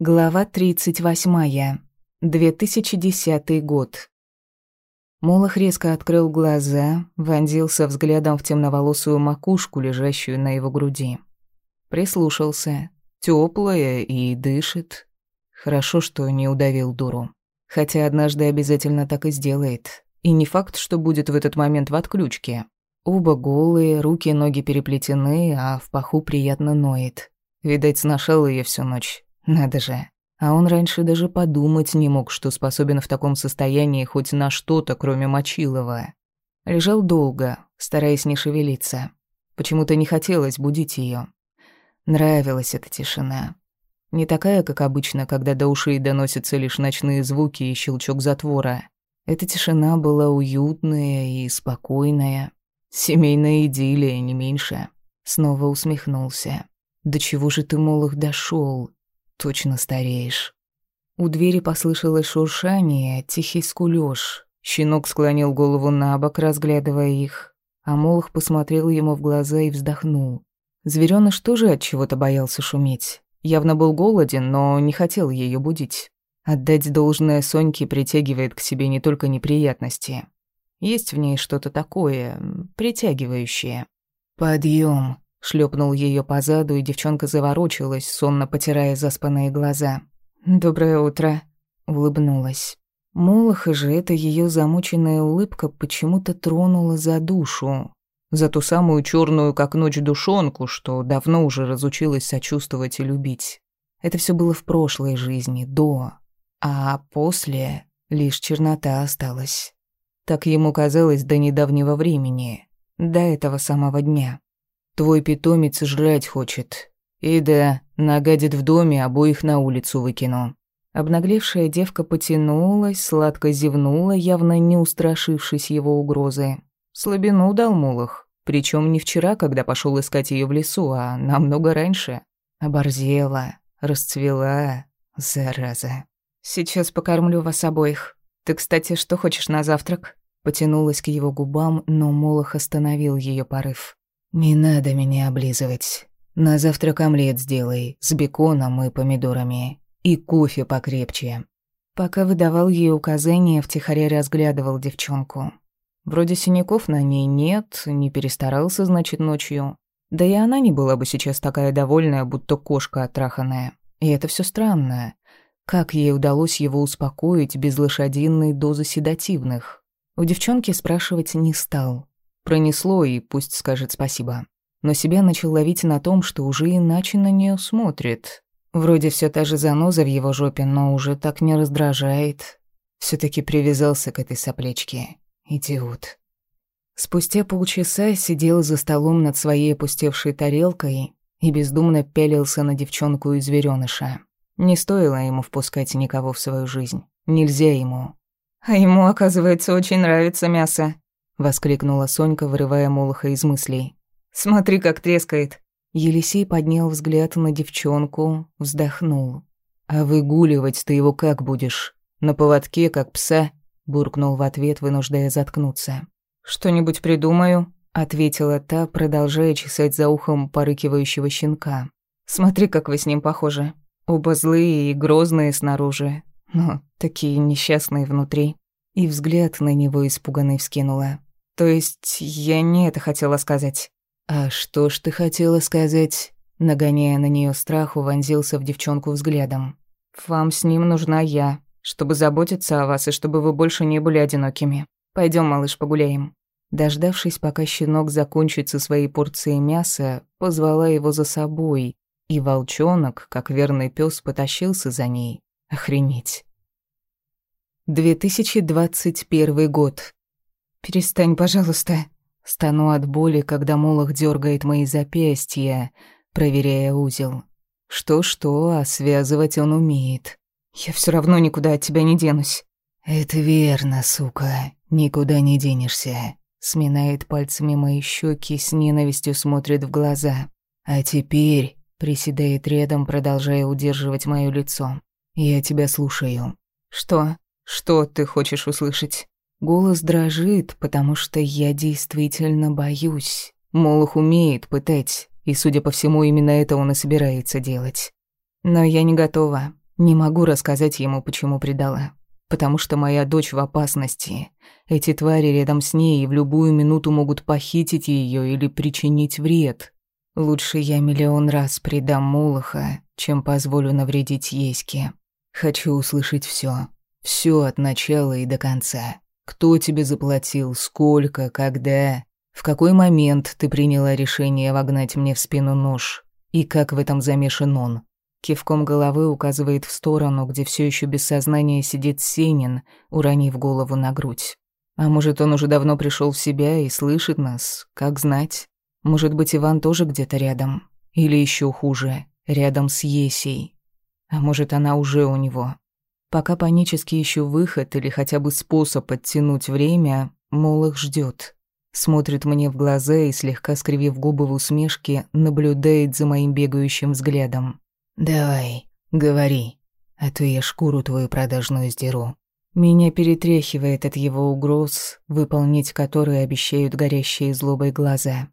Глава 38. 2010 год. Молох резко открыл глаза, вонзился взглядом в темноволосую макушку, лежащую на его груди. Прислушался. Тёплая и дышит. Хорошо, что не удавил дуру. Хотя однажды обязательно так и сделает. И не факт, что будет в этот момент в отключке. Оба голые, руки и ноги переплетены, а в паху приятно ноет. Видать, сношал ее всю ночь. Надо же. А он раньше даже подумать не мог, что способен в таком состоянии хоть на что-то, кроме Мочилова. Лежал долго, стараясь не шевелиться. Почему-то не хотелось будить ее. Нравилась эта тишина. Не такая, как обычно, когда до ушей доносятся лишь ночные звуки и щелчок затвора. Эта тишина была уютная и спокойная. Семейная идиллия, не меньше. Снова усмехнулся. «До чего же ты, Молох, дошел? Точно стареешь. У двери послышалось шуршание, тихий скулёж. Щенок склонил голову на бок, разглядывая их, а Молох посмотрел ему в глаза и вздохнул. Зверёныш тоже от чего-то боялся шуметь. Явно был голоден, но не хотел её будить. Отдать должное Соньке притягивает к себе не только неприятности. Есть в ней что-то такое, притягивающее. «Подъём», Шлепнул ее по заду, и девчонка заворочилась, сонно потирая заспанные глаза. «Доброе утро», — улыбнулась. Молоха же эта ее замученная улыбка почему-то тронула за душу. За ту самую черную, как ночь, душонку, что давно уже разучилась сочувствовать и любить. Это все было в прошлой жизни, до. А после лишь чернота осталась. Так ему казалось до недавнего времени, до этого самого дня. Твой питомец жрать хочет. И да, нагадит в доме, обоих на улицу выкину». Обнаглевшая девка потянулась, сладко зевнула, явно не устрашившись его угрозы. Слабину дал Мулах, причем не вчера, когда пошел искать ее в лесу, а намного раньше. Оборзела, расцвела, зараза. «Сейчас покормлю вас обоих. Ты, кстати, что хочешь на завтрак?» Потянулась к его губам, но Молох остановил ее порыв. «Не надо меня облизывать. На завтрак омлет сделай, с беконом и помидорами. И кофе покрепче». Пока выдавал ей указания, втихаря разглядывал девчонку. Вроде синяков на ней нет, не перестарался, значит, ночью. Да и она не была бы сейчас такая довольная, будто кошка отраханная. И это все странно. Как ей удалось его успокоить без лошадиной дозы седативных? У девчонки спрашивать не стал. Пронесло, и пусть скажет спасибо. Но себя начал ловить на том, что уже иначе на нее смотрит. Вроде все та же заноза в его жопе, но уже так не раздражает. все таки привязался к этой соплечке. Идиот. Спустя полчаса сидел за столом над своей опустевшей тарелкой и бездумно пялился на девчонку и зверёныша. Не стоило ему впускать никого в свою жизнь. Нельзя ему. А ему, оказывается, очень нравится мясо воскликнула Сонька, вырывая Молоха из мыслей. Смотри, как трескает. Елисей поднял взгляд на девчонку, вздохнул. А выгуливать ты его как будешь? На поводке, как пса? буркнул в ответ, вынуждая заткнуться. Что-нибудь придумаю, ответила та, продолжая чесать за ухом порыкивающего щенка. Смотри, как вы с ним похожи. Оба злые и грозные снаружи, но такие несчастные внутри. И взгляд на него испуганный вскинула. То есть я не это хотела сказать. А что ж ты хотела сказать? Нагоняя на нее страху, вонзился в девчонку взглядом. Вам с ним нужна я, чтобы заботиться о вас и чтобы вы больше не были одинокими. Пойдем, малыш, погуляем. Дождавшись, пока щенок закончит со своей порцией мяса, позвала его за собой, и волчонок, как верный пес, потащился за ней. Охренеть. 2021 год. «Перестань, пожалуйста». Стану от боли, когда Молох дергает мои запястья, проверяя узел. Что-что, а связывать он умеет. Я все равно никуда от тебя не денусь. «Это верно, сука, никуда не денешься», — сминает пальцами мои щеки, с ненавистью смотрит в глаза. «А теперь...» — приседает рядом, продолжая удерживать моё лицо. «Я тебя слушаю». «Что? Что ты хочешь услышать?» Голос дрожит, потому что я действительно боюсь. Молох умеет пытать, и, судя по всему, именно это он и собирается делать. Но я не готова. Не могу рассказать ему, почему предала. Потому что моя дочь в опасности. Эти твари рядом с ней и в любую минуту могут похитить ее или причинить вред. Лучше я миллион раз предам Мулаха, чем позволю навредить Еське. Хочу услышать все, все от начала и до конца. Кто тебе заплатил, сколько, когда, в какой момент ты приняла решение вогнать мне в спину нож, и как в этом замешан он. Кивком головы указывает в сторону, где все еще без сознания сидит Сенин, уронив голову на грудь. А может, он уже давно пришел в себя и слышит нас, как знать. Может быть, Иван тоже где-то рядом. Или еще хуже, рядом с Есей. А может, она уже у него. Пока панически ищу выход или хотя бы способ оттянуть время, Молох ждет. Смотрит мне в глаза и, слегка скривив губы в усмешке, наблюдает за моим бегающим взглядом. «Давай, говори, а то я шкуру твою продажную сдеру». Меня перетряхивает от его угроз, выполнить которые обещают горящие злобой глаза.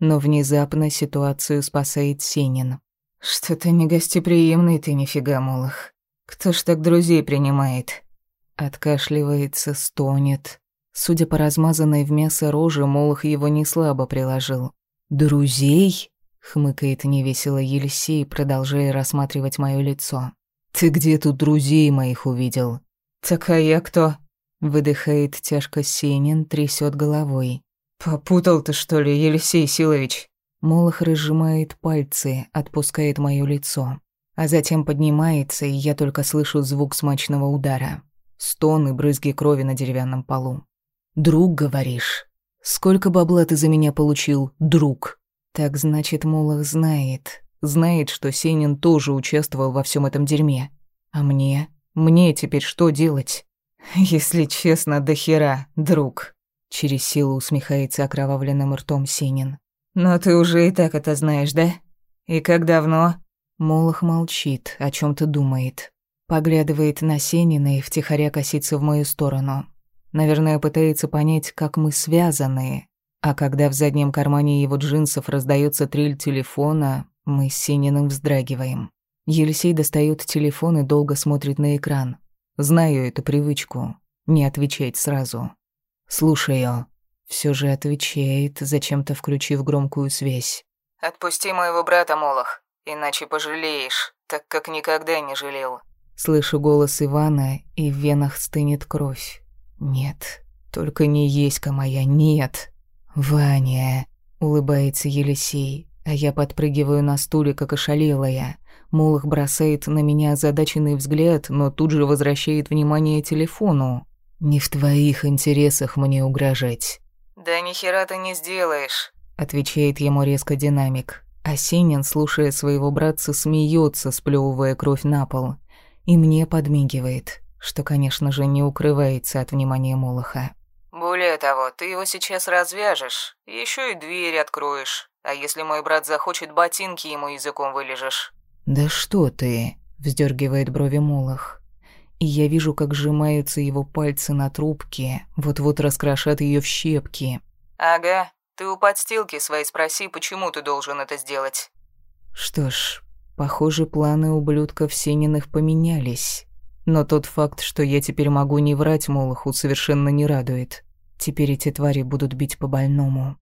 Но внезапно ситуацию спасает Сенин. «Что-то негостеприимный ты, нифига, Молох. Кто ж так друзей принимает?» Откашливается, стонет. Судя по размазанной в мясо роже, Молох его не слабо приложил. «Друзей?» Хмыкает невесело Елисей, продолжая рассматривать моё лицо. «Ты где тут друзей моих увидел?» «Так а я кто?» Выдыхает тяжко Сенин, трясет головой. «Попутал ты, что ли, Елисей Силович?» Молох разжимает пальцы, отпускает моё лицо. А затем поднимается, и я только слышу звук смачного удара. Стон и брызги крови на деревянном полу. «Друг, говоришь? Сколько бабла ты за меня получил, друг?» Так значит, Молох знает. Знает, что Сенин тоже участвовал во всем этом дерьме. А мне? Мне теперь что делать? Если честно, до хера, друг. Через силу усмехается окровавленным ртом Сенин. Но ты уже и так это знаешь, да? И как давно? Молох молчит, о чем то думает. Поглядывает на Сенина и втихаря косится в мою сторону. Наверное, пытается понять, как мы связаны, а когда в заднем кармане его джинсов раздается трель телефона, мы с Сининым вздрагиваем. Елисей достает телефон и долго смотрит на экран. Знаю эту привычку. Не отвечать сразу. Слушаю. Все же отвечает, зачем-то включив громкую связь. «Отпусти моего брата, Молох, иначе пожалеешь, так как никогда не жалел». Слышу голос Ивана, и в венах стынет кровь. «Нет, только не еська моя, нет!» «Ваня!» — улыбается Елисей, а я подпрыгиваю на стуле, как ошалелая. Молох бросает на меня озадаченный взгляд, но тут же возвращает внимание телефону. «Не в твоих интересах мне угрожать». «Да ни хера ты не сделаешь», — отвечает ему резко динамик. Осенин, слушая своего братца, смеется, сплёвывая кровь на пол. И мне подмигивает, что, конечно же, не укрывается от внимания Молоха. Более того, ты его сейчас развяжешь, еще и дверь откроешь. А если мой брат захочет, ботинки ему языком вылежешь». «Да что ты?» — вздергивает брови Молох. И я вижу, как сжимаются его пальцы на трубке, вот-вот раскрошат ее в щепки. «Ага, ты у подстилки своей спроси, почему ты должен это сделать». Что ж, похоже, планы ублюдков Сениных поменялись. Но тот факт, что я теперь могу не врать Молоху, совершенно не радует. Теперь эти твари будут бить по больному.